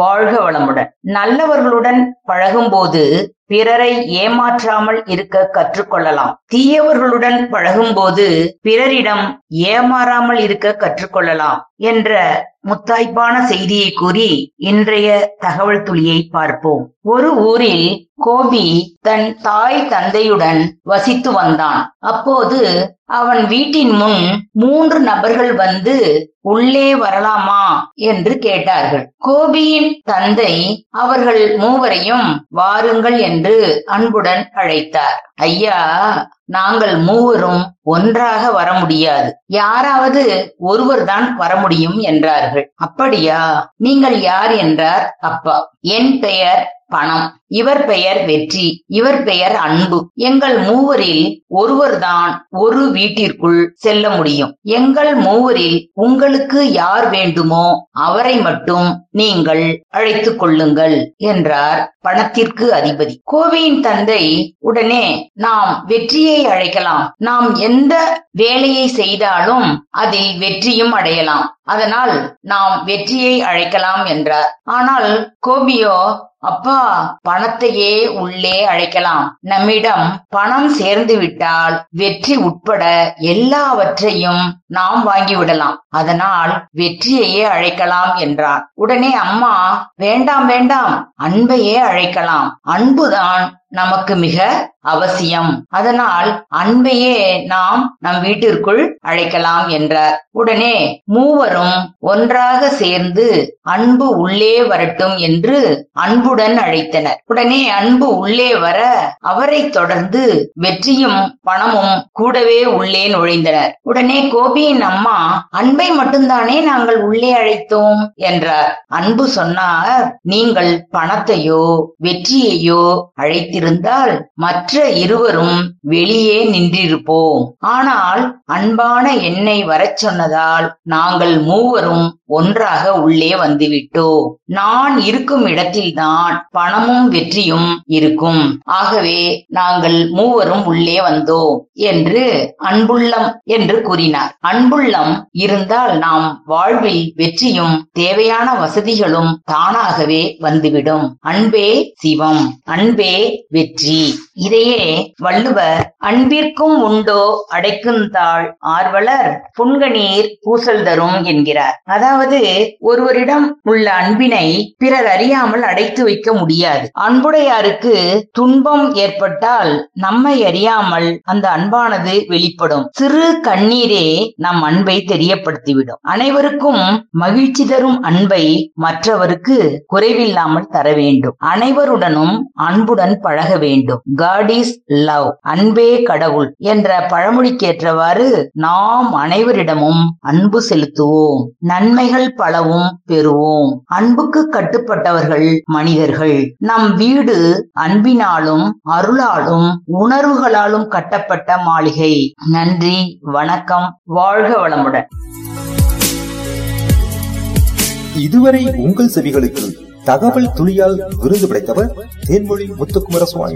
வாழ்க வளமுடன். நல்லவர்களுடன் பழகும்போது பிறரை ஏமாற்றாமல் இருக்க கற்றுக்கொள்ளலாம். தீயவர்களுடன் பழகும் போது பிறரிடம் ஏமாறாமல் இருக்க கற்றுக்கொள்ளலாம் என்ற முத்தாய்ப்பான செய்தியை கூறி இன்றைய தகவல் துளியை பார்ப்போம். ஒரு ஊரில் கோபி தன் தாய் தந்தையுடன் வசித்து வந்தான். அப்போது அவன் வீட்டின் முன் மூன்று நபர்கள் வந்து உள்ளே வரலாமா என்று கேட்டார்கள். கோபியின் தந்தை அவர்கள் மூவரையும் வாருங்கள் என்று அன்புடன் அழைத்தார். ஐயா நாங்கள் மூவரும் ஒன்றாக வர முடியாது. யாராவது ஒருவர் தான் வர முடியும் என்றார்கள். அப்படியா? நீங்கள் யார் என்றார் அப்பா. என் பெயர் பணம் இவர் பெயர் வெற்றி இவர் பெயர் அன்பு. எங்கள் மூவரில் ஒருவர்தான் ஒரு வீட்டிற்குள் செல்ல முடியும். எங்கள் மூவரில் உங்களுக்கு யார் வேண்டுமோ அவரை மட்டும் நீங்கள் அழைத்துக் கொள்ளுங்கள் என்றார் பணத்திற்கு அதிபதி. கோவையின் தந்தை உடனே நாம் வெற்றியை அழைக்கலாம். நாம் எந்த வேலையை செய்தாலும் அதில் வெற்றியும் அடையலாம். அதனால் நாம் வெற்றியை அழைக்கலாம் என்றார். ஆனால் கோபியோ அப்பா பணத்தையே உள்ளே அழைக்கலாம். நம்மிடம் பணம் சேர்ந்து விட்டால் வெற்றி உட்பட எல்லாவற்றையும் நாம் வாங்கிவிடலாம் அதனால் வெற்றியையே அழைக்கலாம் என்றான் உடனே அம்மா வேண்டாம் வேண்டாம் அன்பையே அழைக்கலாம். அன்புதான் நமக்கு மிக அவசியம். அதனால் அன்பையே நாம் நம் வீட்டிற்குள் அழைக்கலாம் என்றார். உடனே மூவரும் ஒன்றாக சேர்ந்து அன்பு உள்ளே வரட்டும் என்று அன்புடன் அழைத்தனர். உடனே அன்பு உள்ளே வர அவரை தொடர்ந்து வெற்றியும் பணமும் கூடவே உள்ளே நுழைந்தனர். உடனே கோபியின் அம்மா அன்பை மட்டும்தானே நாங்கள் உள்ளே அழைத்தோம்? என்றார். அன்பு சொன்னார் நீங்கள் பணத்தையோ வெற்றியையோ இருந்தால் மற்ற இருவரும் வெளியே நின்றிருப்போம். ஆனால் அன்பான என்னை வரச் சொன்னதால் நாங்கள் மூவரும் ஒன்றாக உள்ளே வந்துவிட்டோம். நான் இருக்கும் இடத்தில்தான் பணமும் வெற்றியும் இருக்கும். ஆகவே நாங்கள் மூவரும் உள்ளே வந்தோம் என்று அன்புள்ளம் என்று கூறினார். அன்புள்ளம் இருந்தால் நாம் வாழ்வில் வெற்றியும் தேவையான வசதிகளும் தானாகவே வந்துவிடும். அன்பே சிவம். அன்பே வெற்றி. இதையே வள்ளுவர் அன்பிற்கும் உண்டோ அடைக்குந்தாள் ஆர்வலர் புன்கணீர் பூசல் தரும் என்கிறார். அதாவது ஒருவரிடம் உள்ள அன்பினை பிறர் அறியாமல் அடைத்து வைக்க முடியாது. அன்புடையாருக்கு துன்பம் ஏற்பட்டால் நம்மை அறியாமல் அந்த அன்பானது வெளிப்படும். சிறு கண்ணீரே நம் அன்பை தெரியப்படுத்திவிடும். அனைவருக்கும் மகிழ்ச்சி தரும் அன்பை மற்றவருக்கு குறைவில்லாமல் தர வேண்டும். அனைவருடனும் அன்புடன் பழக வேண்டும். காட் இஸ் லவ் அன்பே கடவுள் என்ற பழமொழிக்கேற்றவாறு நாம் அனைவரிடமும் அன்பு செலுத்துவோம். நன்மைகள் பலவும் பெறுவோம். அன்புக்கு கட்டுப்பட்டவர்கள் மனிதர்கள். நம் வீடு அன்பினாலும் அருளாலும் உணர்வுகளாலும் கட்டப்பட்ட மாளிகை. நன்றி வணக்கம் வாழ்க வளமுடன். இதுவரை உங்கள் செவிகளுக்கு தகவல் துளியால் விருது படைத்தவர் தேன்மொழி முத்துக்குமர சுவாமி